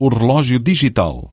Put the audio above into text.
o relógio digital.